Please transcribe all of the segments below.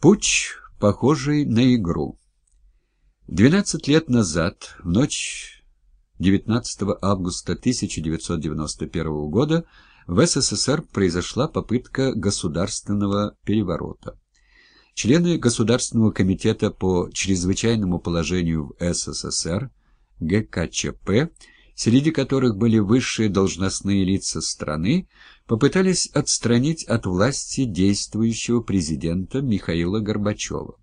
Путь, похожий на игру. Двенадцать лет назад, в ночь 19 августа 1991 года, в СССР произошла попытка государственного переворота. Члены Государственного комитета по чрезвычайному положению в СССР, ГКЧП, среди которых были высшие должностные лица страны, попытались отстранить от власти действующего президента Михаила Горбачева.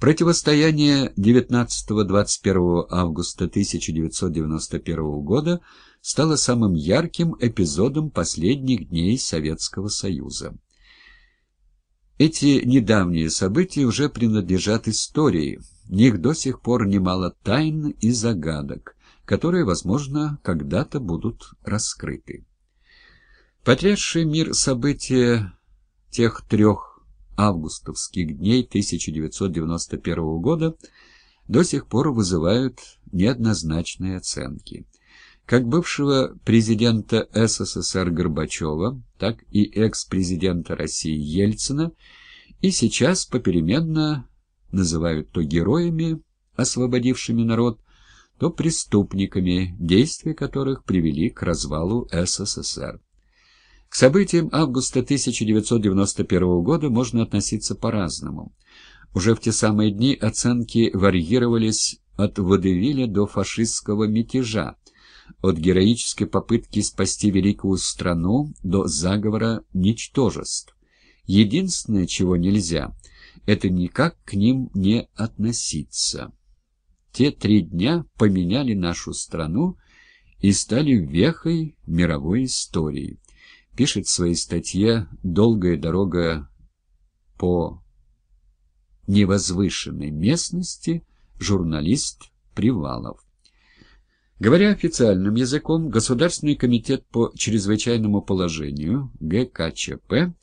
Противостояние 19-21 августа 1991 года стало самым ярким эпизодом последних дней Советского Союза. Эти недавние события уже принадлежат истории, в них до сих пор немало тайн и загадок, которые, возможно, когда-то будут раскрыты. Потрясшие мир события тех трех августовских дней 1991 года до сих пор вызывают неоднозначные оценки. Как бывшего президента СССР Горбачева, так и экс-президента России Ельцина и сейчас попеременно называют то героями, освободившими народ, то преступниками, действия которых привели к развалу СССР. К событиям августа 1991 года можно относиться по-разному. Уже в те самые дни оценки варьировались от водевиля до фашистского мятежа, от героической попытки спасти великую страну до заговора ничтожеств. Единственное, чего нельзя, это никак к ним не относиться. Те три дня поменяли нашу страну и стали вехой мировой истории пишет в своей статье «Долгая дорога по невозвышенной местности» журналист Привалов. Говоря официальным языком, Государственный комитет по чрезвычайному положению ГКЧП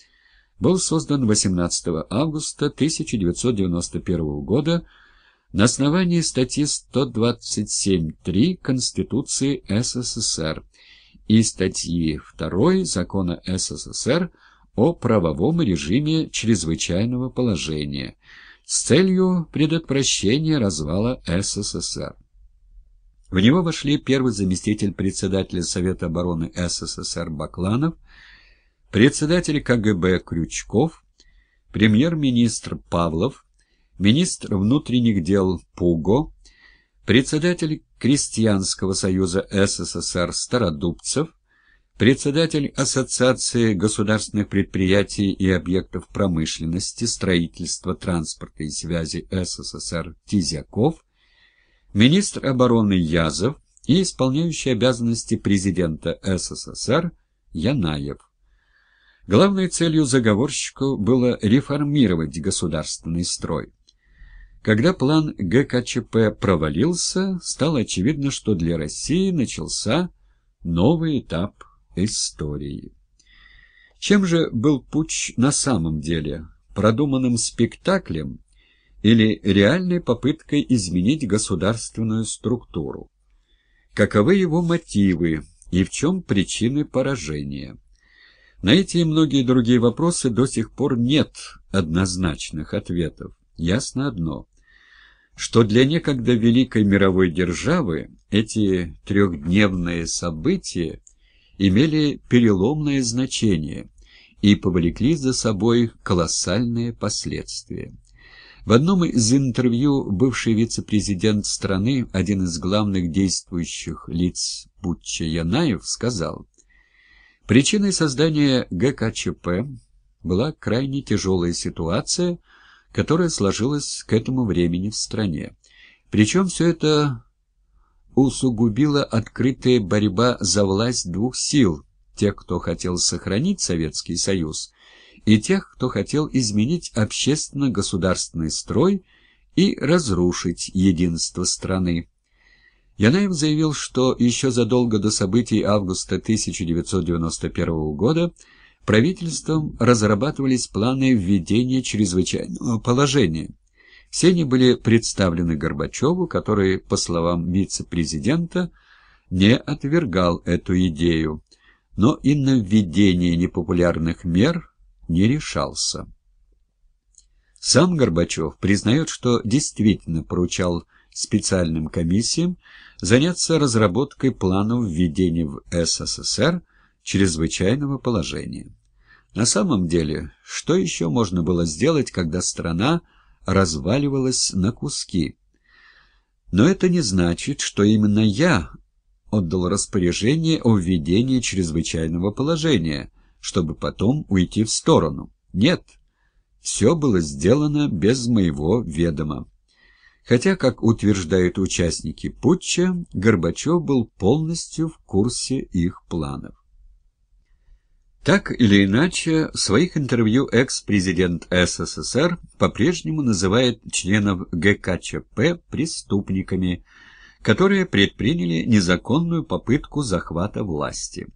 был создан 18 августа 1991 года на основании статьи 127.3 Конституции СССР и статьи 2 Закона СССР о правовом режиме чрезвычайного положения с целью предотвращения развала СССР. В него вошли первый заместитель председателя Совета обороны СССР Бакланов, председатель КГБ Крючков, премьер-министр Павлов, министр внутренних дел Пуго, председатель Крестьянского союза СССР Стародубцев, председатель Ассоциации государственных предприятий и объектов промышленности, строительства, транспорта и связи СССР Тизяков, министр обороны Язов и исполняющий обязанности президента СССР Янаев. Главной целью заговорщиков было реформировать государственный строй. Когда план ГКЧП провалился, стало очевидно, что для России начался новый этап истории. Чем же был путч на самом деле? Продуманным спектаклем или реальной попыткой изменить государственную структуру? Каковы его мотивы и в чем причины поражения? На эти и многие другие вопросы до сих пор нет однозначных ответов. Ясно одно – что для некогда великой мировой державы эти трехдневные события имели переломное значение и повлекли за собой колоссальные последствия. В одном из интервью бывший вице-президент страны, один из главных действующих лиц Путча Янаев, сказал, «Причиной создания ГКЧП была крайне тяжелая ситуация – которая сложилась к этому времени в стране. Причем все это усугубила открытая борьба за власть двух сил, тех, кто хотел сохранить Советский Союз, и тех, кто хотел изменить общественно-государственный строй и разрушить единство страны. Янаев заявил, что еще задолго до событий августа 1991 года правительством разрабатывались планы введения чрезвычайного положения. Все они были представлены Горбачеву, который, по словам вице-президента, не отвергал эту идею, но и на введение непопулярных мер не решался. Сам Горбачев признает, что действительно поручал специальным комиссиям заняться разработкой планов введения в СССР чрезвычайного положения. На самом деле, что еще можно было сделать, когда страна разваливалась на куски? Но это не значит, что именно я отдал распоряжение о введении чрезвычайного положения, чтобы потом уйти в сторону. Нет, все было сделано без моего ведома. Хотя, как утверждают участники путча, Горбачев был полностью в курсе их планов. Так или иначе, в своих интервью экс-президент СССР по-прежнему называет членов ГКЧП преступниками, которые предприняли незаконную попытку захвата власти.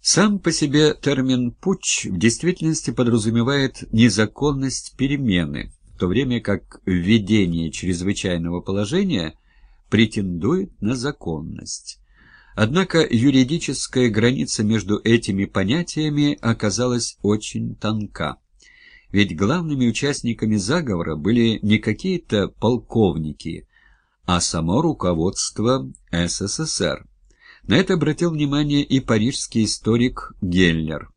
Сам по себе термин «путч» в действительности подразумевает незаконность перемены, в то время как введение чрезвычайного положения претендует на законность. Однако юридическая граница между этими понятиями оказалась очень тонка. Ведь главными участниками заговора были не какие-то полковники, а само руководство СССР. На это обратил внимание и парижский историк Геллер.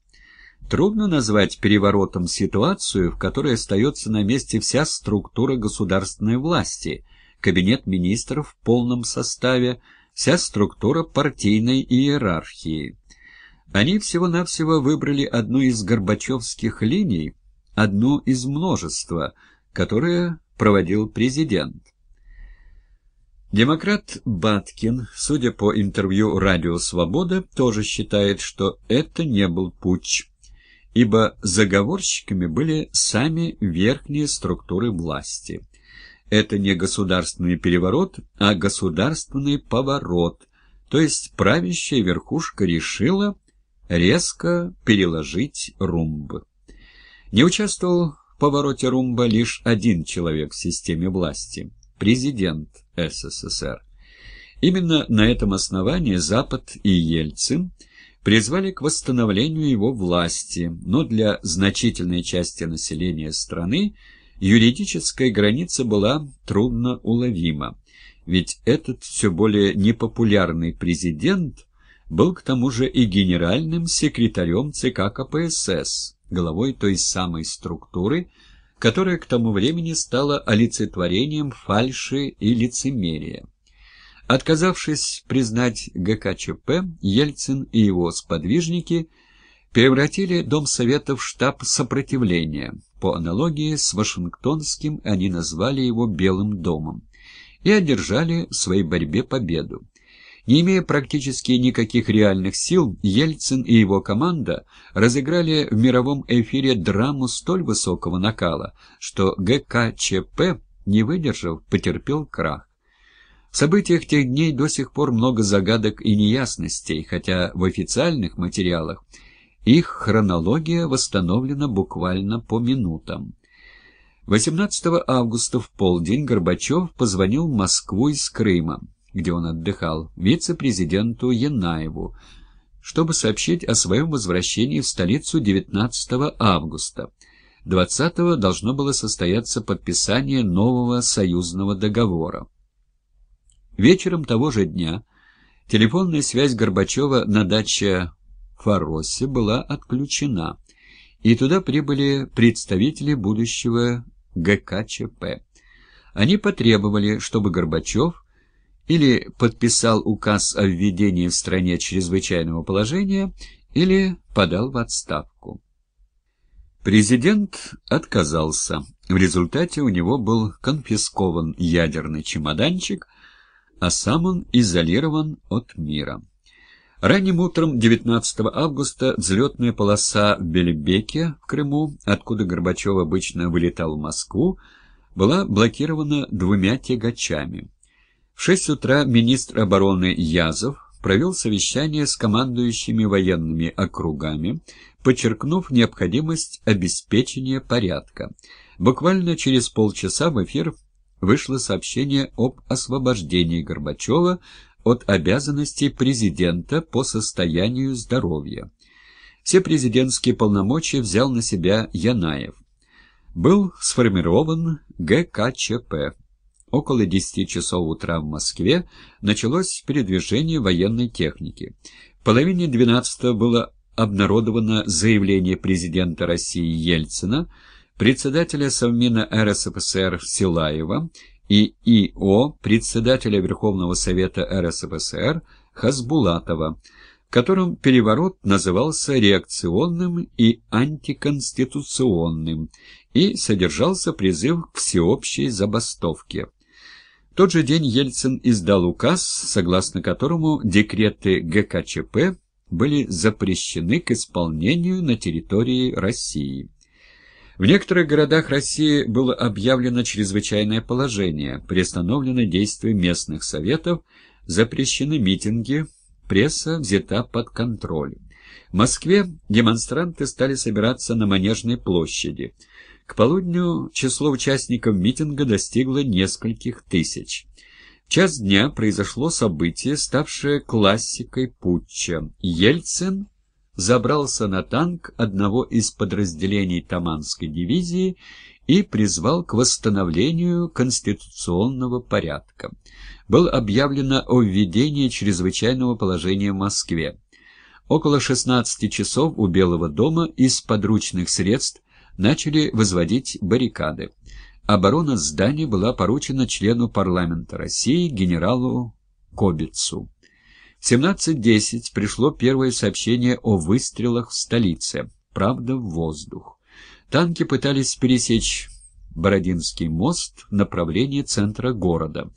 Трудно назвать переворотом ситуацию, в которой остается на месте вся структура государственной власти, кабинет министров в полном составе, вся структура партийной иерархии. Они всего-навсего выбрали одну из горбачевских линий, одну из множества, которое проводил президент. Демократ Баткин, судя по интервью «Радио Свобода», тоже считает, что это не был путч, ибо заговорщиками были сами верхние структуры власти это не государственный переворот, а государственный поворот, то есть правящая верхушка решила резко переложить румбы. Не участвовал в повороте румба лишь один человек в системе власти – президент СССР. Именно на этом основании Запад и Ельцин призвали к восстановлению его власти, но для значительной части населения страны – Юридическая граница была трудно уловима, ведь этот все более непопулярный президент был к тому же и генеральным секретарем ЦК КПСС, главой той самой структуры, которая к тому времени стала олицетворением фальши и лицемерия. Отказавшись признать ГКЧП, Ельцин и его сподвижники превратили Дом Совета в штаб сопротивления, по аналогии с Вашингтонским они назвали его «Белым домом» и одержали в своей борьбе победу. Не имея практически никаких реальных сил, Ельцин и его команда разыграли в мировом эфире драму столь высокого накала, что ГКЧП, не выдержав, потерпел крах. В событиях тех дней до сих пор много загадок и неясностей, хотя в официальных материалах их хронология восстановлена буквально по минутам. 18 августа в полдень Горбачев позвонил в Москву из Крыма, где он отдыхал, вице-президенту Янаеву, чтобы сообщить о своем возвращении в столицу 19 августа. 20 должно было состояться подписание нового союзного договора. Вечером того же дня телефонная связь Горбачева на даче Фаросе была отключена, и туда прибыли представители будущего ГКЧП. Они потребовали, чтобы Горбачев или подписал указ о введении в стране чрезвычайного положения, или подал в отставку. Президент отказался. В результате у него был конфискован ядерный чемоданчик, а сам он изолирован от мира. Ранним утром 19 августа взлетная полоса в Белебеке в Крыму, откуда Горбачев обычно вылетал в Москву, была блокирована двумя тягачами. В 6 утра министр обороны Язов провел совещание с командующими военными округами, подчеркнув необходимость обеспечения порядка. Буквально через полчаса в эфир вышло сообщение об освобождении Горбачева от обязанностей президента по состоянию здоровья. Все президентские полномочия взял на себя Янаев. был сформирован ГКЧП. Около 10 часов утра в Москве началось передвижение военной техники. В половине 12 было обнародовано заявление президента России Ельцина, председателя Совмина РСФСР Силаева и ИО председателя Верховного Совета РСФСР Хасбулатова, в котором переворот назывался реакционным и антиконституционным и содержался призыв к всеобщей забастовке. В тот же день Ельцин издал указ, согласно которому декреты ГКЧП были запрещены к исполнению на территории России. В некоторых городах России было объявлено чрезвычайное положение, приостановлено действие местных советов, запрещены митинги, пресса взята под контроль. В Москве демонстранты стали собираться на Манежной площади. К полудню число участников митинга достигло нескольких тысяч. В час дня произошло событие, ставшее классикой путча. Ельцин забрался на танк одного из подразделений Таманской дивизии и призвал к восстановлению конституционного порядка. Было объявлено о введении чрезвычайного положения в Москве. Около 16 часов у Белого дома из подручных средств начали возводить баррикады. Оборона здания была поручена члену парламента России генералу Кобицу. В 17.10 пришло первое сообщение о выстрелах в столице, правда, в воздух. Танки пытались пересечь Бородинский мост в направлении центра города,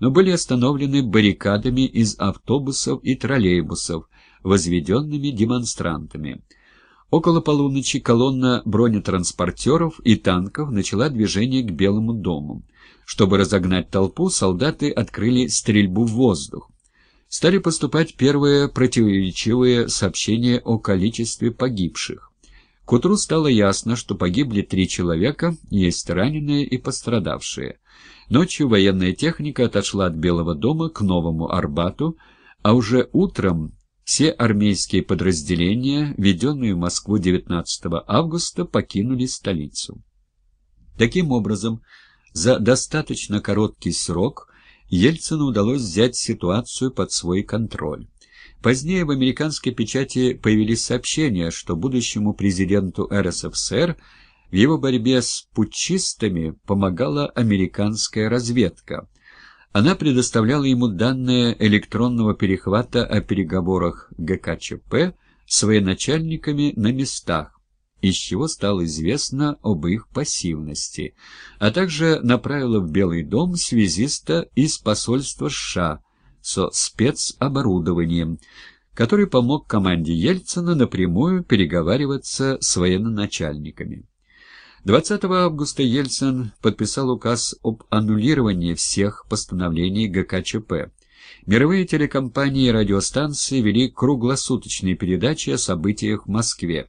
но были остановлены баррикадами из автобусов и троллейбусов, возведенными демонстрантами. Около полуночи колонна бронетранспортеров и танков начала движение к Белому дому. Чтобы разогнать толпу, солдаты открыли стрельбу в воздух. Стали поступать первые противоречивые сообщения о количестве погибших. К утру стало ясно, что погибли три человека, есть раненые и пострадавшие. Ночью военная техника отошла от Белого дома к Новому Арбату, а уже утром все армейские подразделения, введенные в Москву 19 августа, покинули столицу. Таким образом, за достаточно короткий срок Ельцину удалось взять ситуацию под свой контроль. Позднее в американской печати появились сообщения, что будущему президенту РСФСР в его борьбе с путчистами помогала американская разведка – она предоставляла ему данные электронного перехвата о переговорах ГКЧП с военачальниками на местах, из чего стало известно об их пассивности, а также направила в Белый дом связиста из посольства США со спецоборудованием, который помог команде Ельцина напрямую переговариваться с военноначальниками. 20 августа Ельцин подписал указ об аннулировании всех постановлений ГКЧП. Мировые телекомпании и радиостанции вели круглосуточные передачи о событиях в Москве.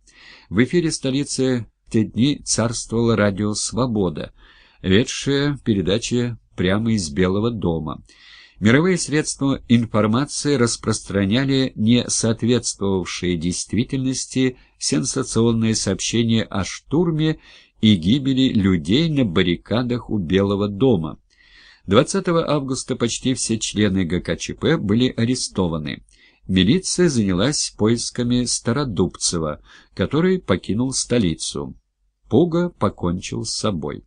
В эфире столицы в те дни царствовала радио «Свобода», ведшая передачи прямо из Белого дома. Мировые средства информации распространяли не соответствовавшие действительности сенсационные сообщения о штурме и гибели людей на баррикадах у Белого дома. 20 августа почти все члены ГКЧП были арестованы. Милиция занялась поисками Стародубцева, который покинул столицу. Пуга покончил с собой.